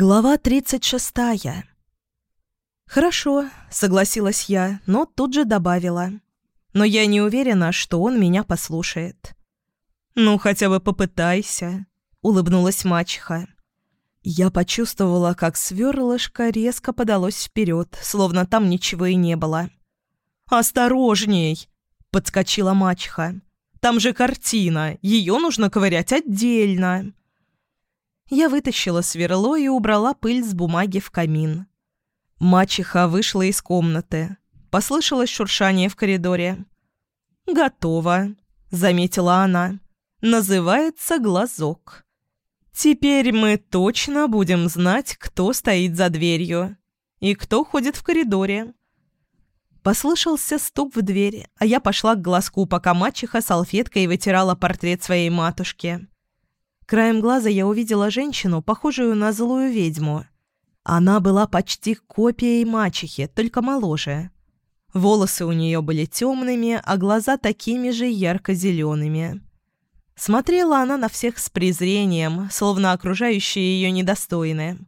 Глава 36. «Хорошо», — согласилась я, но тут же добавила. «Но я не уверена, что он меня послушает». «Ну, хотя бы попытайся», — улыбнулась мачеха. Я почувствовала, как сверлышко резко подалось вперед, словно там ничего и не было. «Осторожней!» — подскочила мачеха. «Там же картина, ее нужно ковырять отдельно». Я вытащила сверло и убрала пыль с бумаги в камин. Мачеха вышла из комнаты. Послышалось шуршание в коридоре. «Готово», — заметила она. «Называется глазок». «Теперь мы точно будем знать, кто стоит за дверью и кто ходит в коридоре». Послышался стук в дверь, а я пошла к глазку, пока мачеха салфеткой вытирала портрет своей матушки. Краем глаза я увидела женщину, похожую на злую ведьму. Она была почти копией мачехи, только моложе. Волосы у нее были темными, а глаза такими же ярко-зелеными. Смотрела она на всех с презрением, словно окружающие ее недостойны.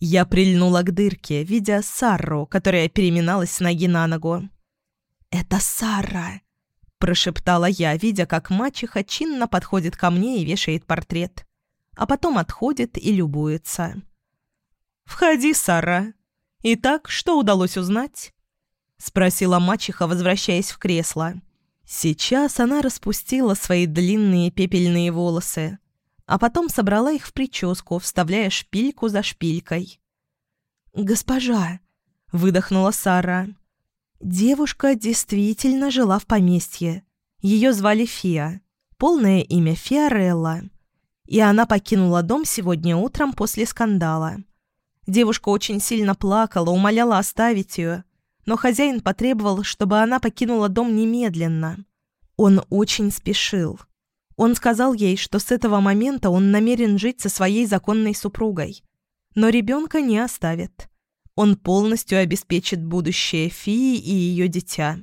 Я прильнула к дырке, видя Сарру, которая переминалась с ноги на ногу. «Это Сара!» Прошептала я, видя, как мачеха чинно подходит ко мне и вешает портрет. А потом отходит и любуется. «Входи, Сара. Итак, что удалось узнать?» Спросила мачеха, возвращаясь в кресло. Сейчас она распустила свои длинные пепельные волосы, а потом собрала их в прическу, вставляя шпильку за шпилькой. «Госпожа!» — выдохнула Сара. Девушка действительно жила в поместье. Ее звали Фия. Полное имя Фиорелла. И она покинула дом сегодня утром после скандала. Девушка очень сильно плакала, умоляла оставить ее, но хозяин потребовал, чтобы она покинула дом немедленно. Он очень спешил. Он сказал ей, что с этого момента он намерен жить со своей законной супругой. Но ребенка не оставит. Он полностью обеспечит будущее Фии и ее дитя.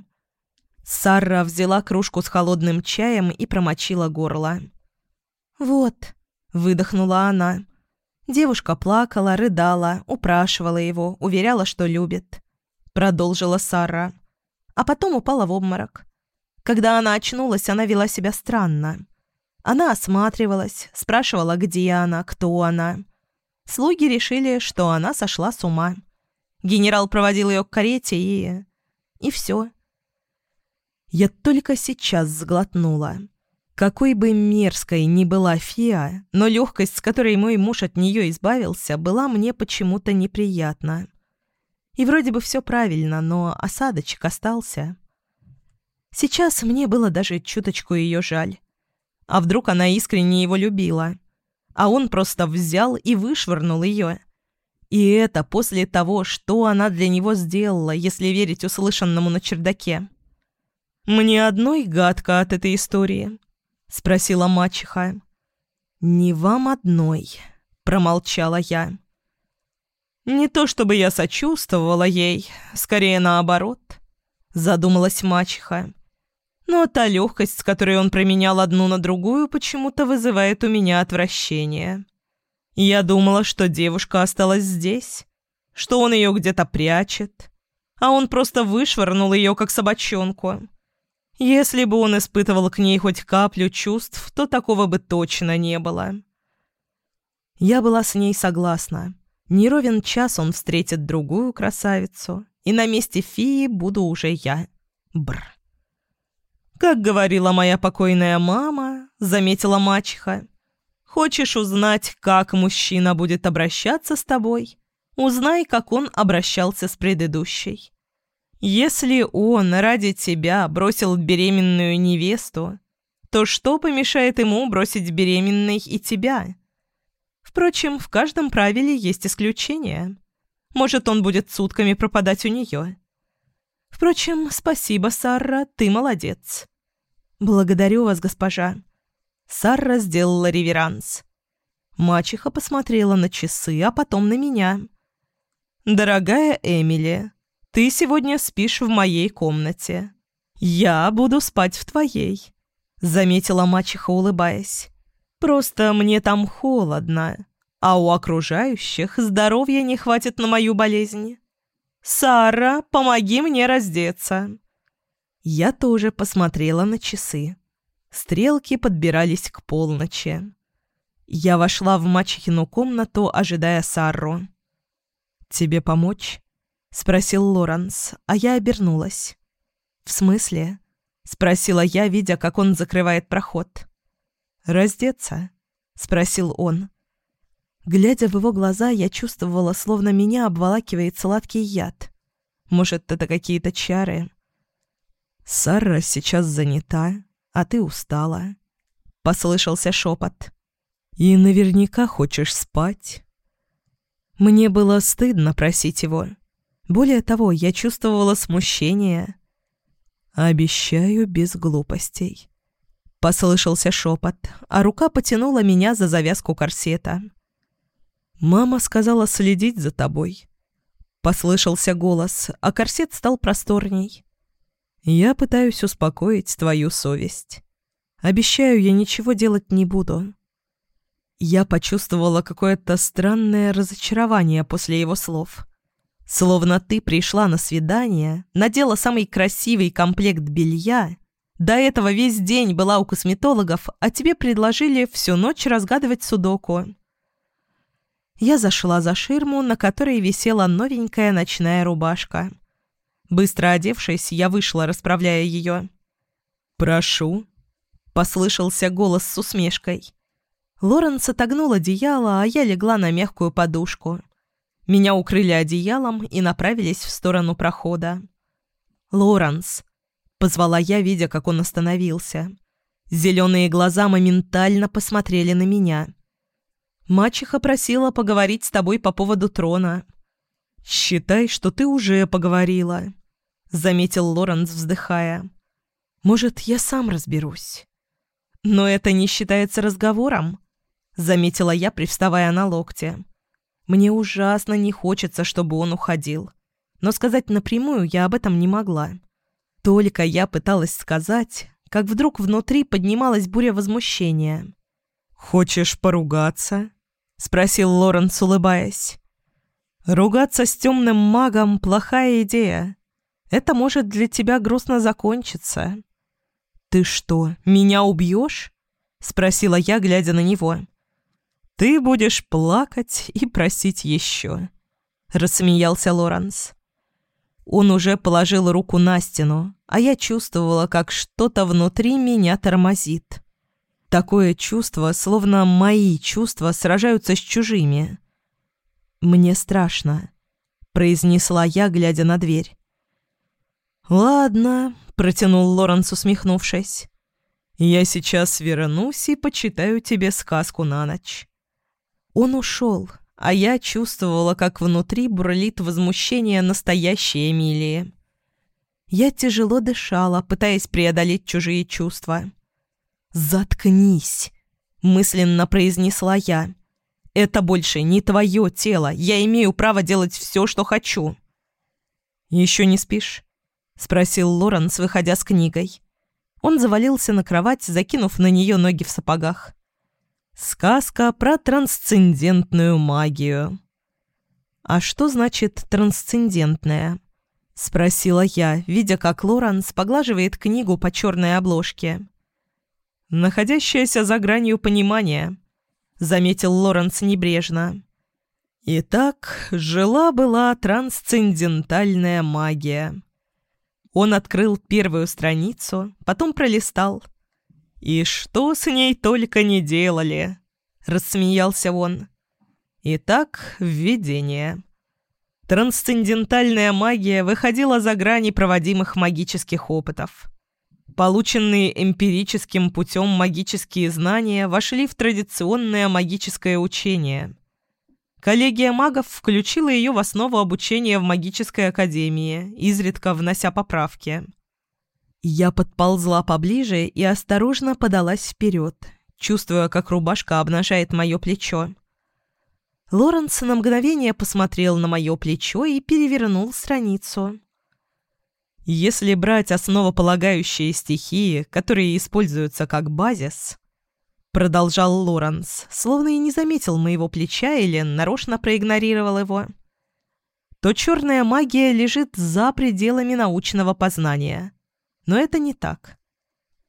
Сара взяла кружку с холодным чаем и промочила горло. «Вот», — выдохнула она. Девушка плакала, рыдала, упрашивала его, уверяла, что любит. Продолжила Сара. А потом упала в обморок. Когда она очнулась, она вела себя странно. Она осматривалась, спрашивала, где она, кто она. Слуги решили, что она сошла с ума. Генерал проводил ее к карете и... И все. Я только сейчас сглотнула. Какой бы мерзкой ни была Фиа, но легкость, с которой мой муж от нее избавился, была мне почему-то неприятна. И вроде бы все правильно, но осадочек остался. Сейчас мне было даже чуточку ее жаль. А вдруг она искренне его любила? А он просто взял и вышвырнул ее. И это после того, что она для него сделала, если верить услышанному на чердаке. «Мне одной гадко от этой истории», — спросила мачеха. «Не вам одной», — промолчала я. «Не то чтобы я сочувствовала ей, скорее наоборот», — задумалась мачеха. «Но та легкость, с которой он променял одну на другую, почему-то вызывает у меня отвращение». Я думала, что девушка осталась здесь, что он ее где-то прячет, а он просто вышвырнул ее, как собачонку. Если бы он испытывал к ней хоть каплю чувств, то такого бы точно не было. Я была с ней согласна. Не ровен час он встретит другую красавицу, и на месте фии буду уже я. Бр. Как говорила моя покойная мама, заметила мачеха, Хочешь узнать, как мужчина будет обращаться с тобой? Узнай, как он обращался с предыдущей. Если он ради тебя бросил беременную невесту, то что помешает ему бросить беременной и тебя? Впрочем, в каждом правиле есть исключение. Может, он будет сутками пропадать у нее. Впрочем, спасибо, Сара, ты молодец. Благодарю вас, госпожа. Сара сделала реверанс. Мачеха посмотрела на часы, а потом на меня. «Дорогая Эмили, ты сегодня спишь в моей комнате. Я буду спать в твоей», — заметила мачеха, улыбаясь. «Просто мне там холодно. а у окружающих здоровья не хватит на мою болезнь. «Сара, помоги мне раздеться!» Я тоже посмотрела на часы. Стрелки подбирались к полночи. Я вошла в мачехину комнату, ожидая Сарру. «Тебе помочь?» — спросил Лоренс, а я обернулась. «В смысле?» — спросила я, видя, как он закрывает проход. «Раздеться?» — спросил он. Глядя в его глаза, я чувствовала, словно меня обволакивает сладкий яд. Может, это какие-то чары? «Сара сейчас занята, а ты устала», — послышался шепот. «И наверняка хочешь спать». Мне было стыдно просить его. Более того, я чувствовала смущение. «Обещаю без глупостей». Послышался шепот, а рука потянула меня за завязку корсета. «Мама сказала следить за тобой». Послышался голос, а корсет стал просторней. «Я пытаюсь успокоить твою совесть. Обещаю, я ничего делать не буду». Я почувствовала какое-то странное разочарование после его слов. Словно ты пришла на свидание, надела самый красивый комплект белья, до этого весь день была у косметологов, а тебе предложили всю ночь разгадывать судоку. Я зашла за ширму, на которой висела новенькая ночная рубашка. Быстро одевшись, я вышла, расправляя ее. «Прошу», — послышался голос с усмешкой. Лоренс отогнул одеяло, а я легла на мягкую подушку. Меня укрыли одеялом и направились в сторону прохода. «Лоренс», — позвала я, видя, как он остановился. Зеленые глаза моментально посмотрели на меня. Мачеха просила поговорить с тобой по поводу трона». «Считай, что ты уже поговорила», — заметил Лоренс, вздыхая. «Может, я сам разберусь». «Но это не считается разговором», — заметила я, привставая на локте. «Мне ужасно не хочется, чтобы он уходил. Но сказать напрямую я об этом не могла. Только я пыталась сказать, как вдруг внутри поднималась буря возмущения. «Хочешь поругаться?» — спросил Лоренс, улыбаясь. «Ругаться с темным магом — плохая идея. Это может для тебя грустно закончиться». «Ты что, меня убьешь?» — спросила я, глядя на него. «Ты будешь плакать и просить еще», — рассмеялся Лоренс. Он уже положил руку на стену, а я чувствовала, как что-то внутри меня тормозит. Такое чувство, словно мои чувства сражаются с чужими. «Мне страшно», — произнесла я, глядя на дверь. «Ладно», — протянул Лоренс, усмехнувшись. «Я сейчас вернусь и почитаю тебе сказку на ночь». Он ушел, а я чувствовала, как внутри бурлит возмущение настоящей Эмилии. Я тяжело дышала, пытаясь преодолеть чужие чувства. «Заткнись!» — мысленно произнесла я. «Это больше не твое тело. Я имею право делать все, что хочу». «Еще не спишь?» — спросил Лоренс, выходя с книгой. Он завалился на кровать, закинув на нее ноги в сапогах. «Сказка про трансцендентную магию». «А что значит «трансцендентная»?» — спросила я, видя, как Лоренс поглаживает книгу по черной обложке находящаяся за гранью понимания», — заметил Лоренс небрежно. «Итак, жила-была трансцендентальная магия». Он открыл первую страницу, потом пролистал. «И что с ней только не делали!» — рассмеялся он. Итак, введение. Трансцендентальная магия выходила за грани проводимых магических опытов. Полученные эмпирическим путем магические знания вошли в традиционное магическое учение. Коллегия магов включила ее в основу обучения в магической академии, изредка внося поправки. Я подползла поближе и осторожно подалась вперед, чувствуя, как рубашка обнажает мое плечо. Лоренс на мгновение посмотрел на мое плечо и перевернул страницу. Если брать основополагающие стихии, которые используются как базис, Продолжал Лоренс, словно и не заметил моего плеча или нарочно проигнорировал его. То черная магия лежит за пределами научного познания. Но это не так.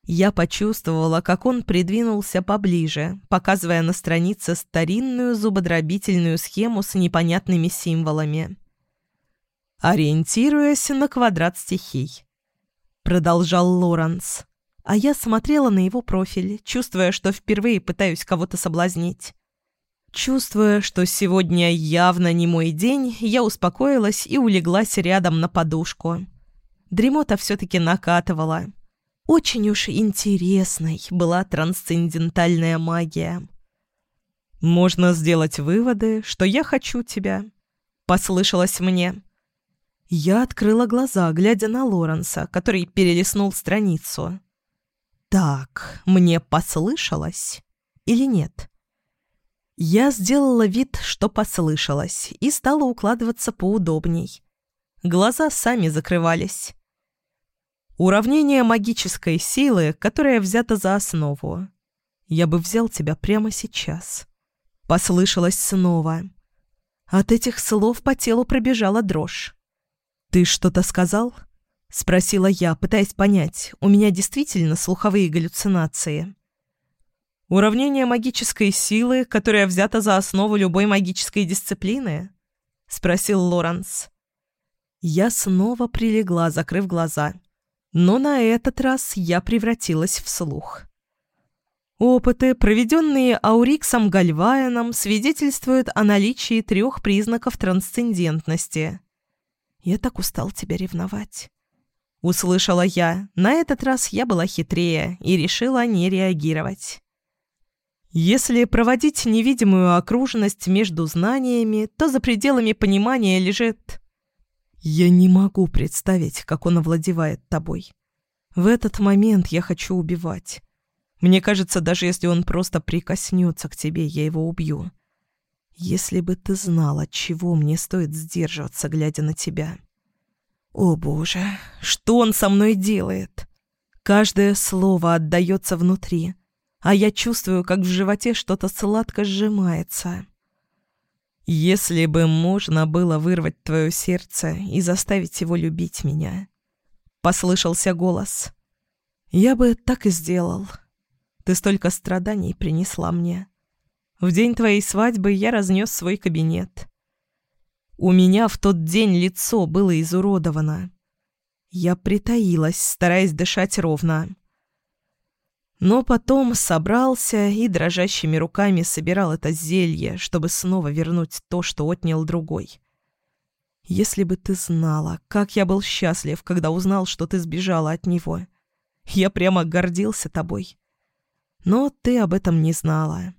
Я почувствовала, как он придвинулся поближе, показывая на странице старинную зубодробительную схему с непонятными символами. «Ориентируясь на квадрат стихий», — продолжал Лоренс, а я смотрела на его профиль, чувствуя, что впервые пытаюсь кого-то соблазнить. Чувствуя, что сегодня явно не мой день, я успокоилась и улеглась рядом на подушку. Дремота все-таки накатывала. Очень уж интересной была трансцендентальная магия. «Можно сделать выводы, что я хочу тебя», — послышалось мне. Я открыла глаза, глядя на Лоренса, который перелистнул страницу. «Так, мне послышалось или нет?» Я сделала вид, что послышалось, и стала укладываться поудобней. Глаза сами закрывались. Уравнение магической силы, которая взята за основу. Я бы взял тебя прямо сейчас. Послышалось снова. От этих слов по телу пробежала дрожь. «Ты что-то сказал?» — спросила я, пытаясь понять, у меня действительно слуховые галлюцинации. «Уравнение магической силы, которая взята за основу любой магической дисциплины?» — спросил Лоренс. Я снова прилегла, закрыв глаза. Но на этот раз я превратилась в слух. Опыты, проведенные Ауриксом Гальваеном, свидетельствуют о наличии трех признаков трансцендентности. «Я так устал тебя ревновать». Услышала я. На этот раз я была хитрее и решила не реагировать. Если проводить невидимую окружность между знаниями, то за пределами понимания лежит я не могу представить, как он овладевает тобой. В этот момент я хочу убивать. Мне кажется, даже если он просто прикоснется к тебе, я его убью. Если бы ты знала, чего мне стоит сдерживаться, глядя на тебя. О, Боже, что он со мной делает? Каждое слово отдается внутри, а я чувствую, как в животе что-то сладко сжимается. Если бы можно было вырвать твое сердце и заставить его любить меня, послышался голос. Я бы так и сделал. Ты столько страданий принесла мне. В день твоей свадьбы я разнес свой кабинет. У меня в тот день лицо было изуродовано. Я притаилась, стараясь дышать ровно. Но потом собрался и дрожащими руками собирал это зелье, чтобы снова вернуть то, что отнял другой. Если бы ты знала, как я был счастлив, когда узнал, что ты сбежала от него. Я прямо гордился тобой. Но ты об этом не знала.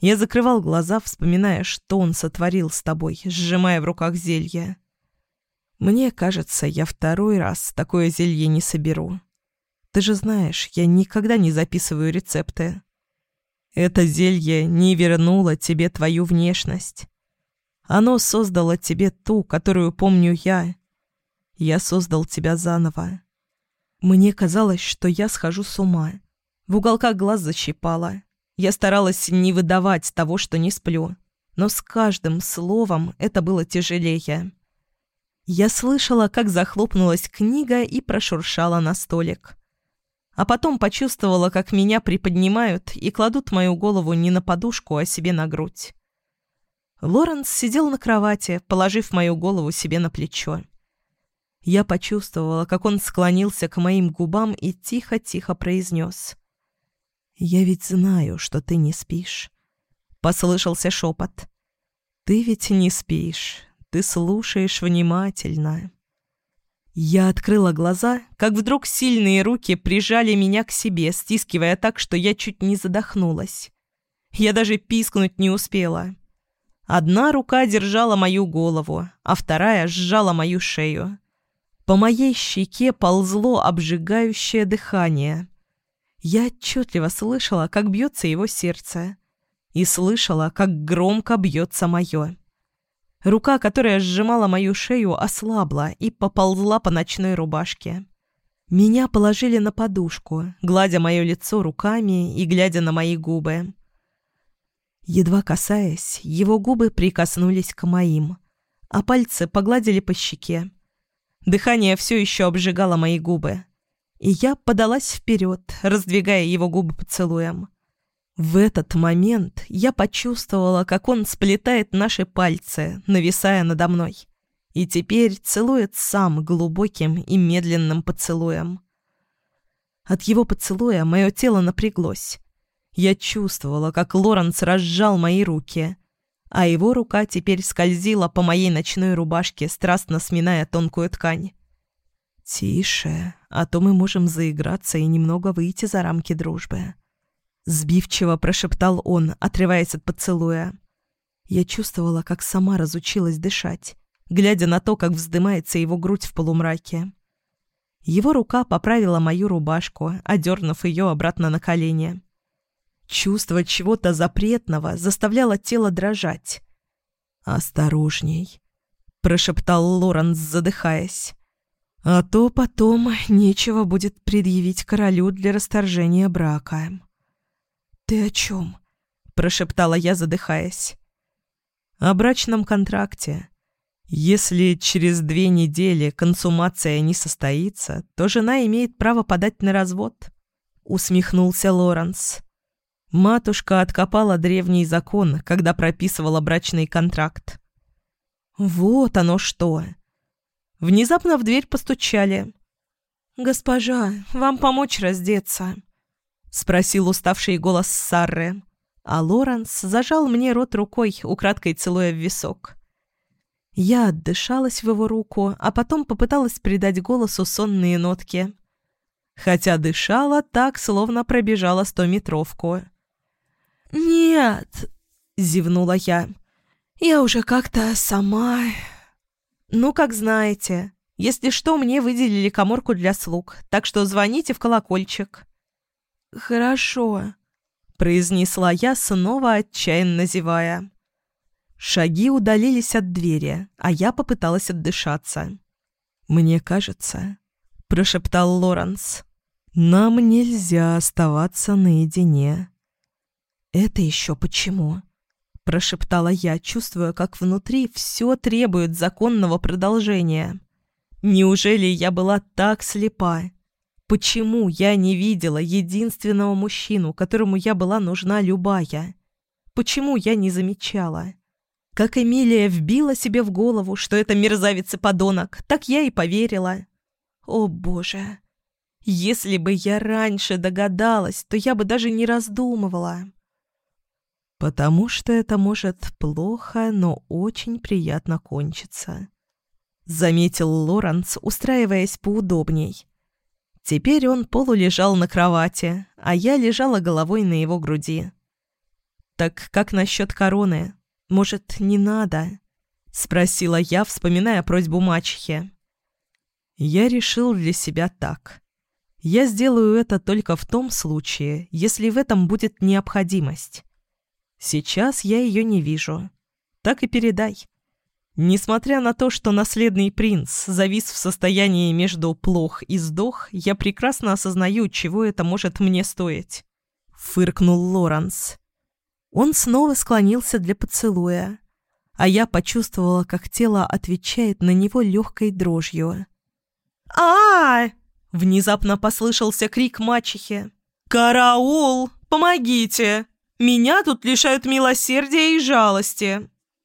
Я закрывал глаза, вспоминая, что он сотворил с тобой, сжимая в руках зелье. Мне кажется, я второй раз такое зелье не соберу. Ты же знаешь, я никогда не записываю рецепты. Это зелье не вернуло тебе твою внешность. Оно создало тебе ту, которую помню я. Я создал тебя заново. Мне казалось, что я схожу с ума. В уголках глаз защипала. Я старалась не выдавать того, что не сплю. Но с каждым словом это было тяжелее. Я слышала, как захлопнулась книга и прошуршала на столик а потом почувствовала, как меня приподнимают и кладут мою голову не на подушку, а себе на грудь. Лоренс сидел на кровати, положив мою голову себе на плечо. Я почувствовала, как он склонился к моим губам и тихо-тихо произнес. «Я ведь знаю, что ты не спишь». Послышался шепот. «Ты ведь не спишь, ты слушаешь внимательно». Я открыла глаза, как вдруг сильные руки прижали меня к себе, стискивая так, что я чуть не задохнулась. Я даже пискнуть не успела. Одна рука держала мою голову, а вторая сжала мою шею. По моей щеке ползло обжигающее дыхание. Я отчетливо слышала, как бьется его сердце. И слышала, как громко бьется мое. Рука, которая сжимала мою шею, ослабла и поползла по ночной рубашке. Меня положили на подушку, гладя мое лицо руками и глядя на мои губы. Едва касаясь, его губы прикоснулись к моим, а пальцы погладили по щеке. Дыхание все еще обжигало мои губы, и я подалась вперед, раздвигая его губы поцелуем. В этот момент я почувствовала, как он сплетает наши пальцы, нависая надо мной и теперь целует сам глубоким и медленным поцелуем. От его поцелуя мое тело напряглось. Я чувствовала, как Лоренс разжал мои руки, а его рука теперь скользила по моей ночной рубашке, страстно сминая тонкую ткань. «Тише, а то мы можем заиграться и немного выйти за рамки дружбы», — сбивчиво прошептал он, отрываясь от поцелуя. Я чувствовала, как сама разучилась дышать глядя на то, как вздымается его грудь в полумраке. Его рука поправила мою рубашку, одернув ее обратно на колени. Чувство чего-то запретного заставляло тело дрожать. «Осторожней», — прошептал Лоренс, задыхаясь. «А то потом нечего будет предъявить королю для расторжения брака». «Ты о чем?» — прошептала я, задыхаясь. «О брачном контракте. Если через две недели консумация не состоится, то жена имеет право подать на развод», — усмехнулся Лоренс. Матушка откопала древний закон, когда прописывала брачный контракт. «Вот оно что!» Внезапно в дверь постучали. «Госпожа, вам помочь раздеться?» — спросил уставший голос Сарры, а Лоренс зажал мне рот рукой, украдкой целуя в висок. Я отдышалась в его руку, а потом попыталась придать голосу сонные нотки. Хотя дышала так, словно пробежала стометровку. «Нет!» — зевнула я. «Я уже как-то сама...» «Ну, как знаете. Если что, мне выделили коморку для слуг, так что звоните в колокольчик». «Хорошо», — произнесла я, снова отчаянно зевая. Шаги удалились от двери, а я попыталась отдышаться. «Мне кажется», — прошептал Лоренс, — «нам нельзя оставаться наедине». «Это еще почему?» — прошептала я, чувствуя, как внутри все требует законного продолжения. «Неужели я была так слепа? Почему я не видела единственного мужчину, которому я была нужна любая? Почему я не замечала?» Как Эмилия вбила себе в голову, что это мерзавец и подонок, так я и поверила. О, Боже! Если бы я раньше догадалась, то я бы даже не раздумывала. Потому что это может плохо, но очень приятно кончиться. Заметил Лоренс, устраиваясь поудобней. Теперь он полулежал на кровати, а я лежала головой на его груди. «Так как насчет короны?» «Может, не надо?» — спросила я, вспоминая просьбу мачехи. Я решил для себя так. Я сделаю это только в том случае, если в этом будет необходимость. Сейчас я ее не вижу. Так и передай. Несмотря на то, что наследный принц завис в состоянии между плох и сдох, я прекрасно осознаю, чего это может мне стоить. Фыркнул Лоренс. Он снова склонился для поцелуя, а я почувствовала, как тело отвечает на него легкой дрожью. а, Внезапно послышался крик мачехи. «Караул! Помогите! Меня тут лишают милосердия и жалости!